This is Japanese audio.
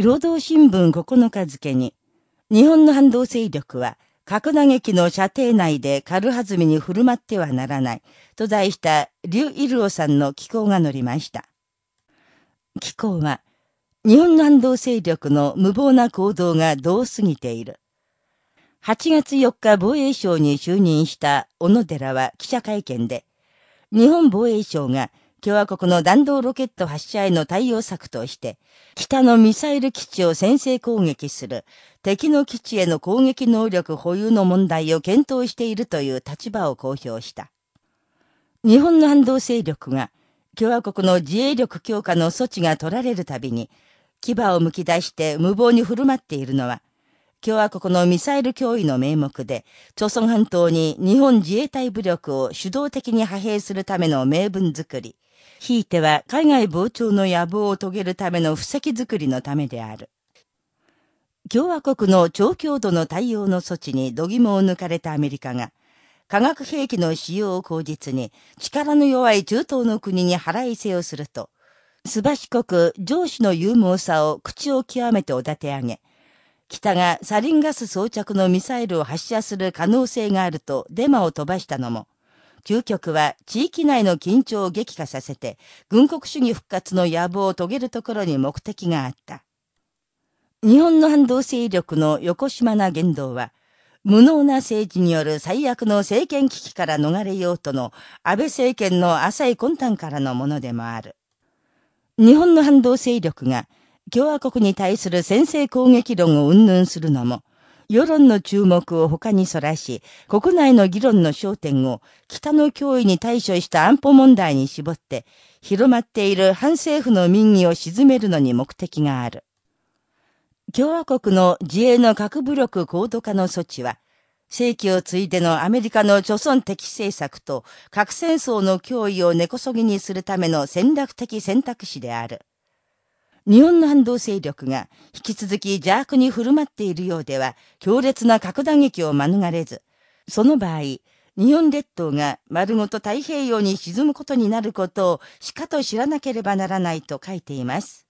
労働新聞9日付に、日本の反動勢力は、核打撃の射程内で軽はずみに振る舞ってはならない、と題したリュウ・イルオさんの寄稿が載りました。寄稿は、日本の反動勢力の無謀な行動がどう過ぎている。8月4日防衛省に就任した小野寺は記者会見で、日本防衛省が共和国の弾道ロケット発射への対応策として、北のミサイル基地を先制攻撃する敵の基地への攻撃能力保有の問題を検討しているという立場を公表した。日本の反動勢力が共和国の自衛力強化の措置が取られるたびに、牙をむき出して無謀に振る舞っているのは、共和国のミサイル脅威の名目で、朝鮮半島に日本自衛隊武力を主導的に派兵するための名分作り、ひいては海外膨張の野望を遂げるための布石作りのためである。共和国の超強度の対応の措置に度肝を抜かれたアメリカが、化学兵器の使用を口実に力の弱い中東の国に腹いせをすると、すばしこく上司の勇猛さを口を極めてお立て上げ、北がサリンガス装着のミサイルを発射する可能性があるとデマを飛ばしたのも、究極は地域内の緊張を激化させて、軍国主義復活の野望を遂げるところに目的があった。日本の反動勢力の横島な言動は、無能な政治による最悪の政権危機から逃れようとの安倍政権の浅い魂胆からのものでもある。日本の反動勢力が共和国に対する先制攻撃論を云々するのも、世論の注目を他にそらし、国内の議論の焦点を北の脅威に対処した安保問題に絞って、広まっている反政府の民意を鎮めるのに目的がある。共和国の自衛の核武力高度化の措置は、世紀を継いでのアメリカの貯村的政策と核戦争の脅威を根こそぎにするための戦略的選択肢である。日本の反動勢力が引き続き邪悪に振る舞っているようでは、強烈な核打撃を免れず、その場合、日本列島が丸ごと太平洋に沈むことになることをしかと知らなければならないと書いています。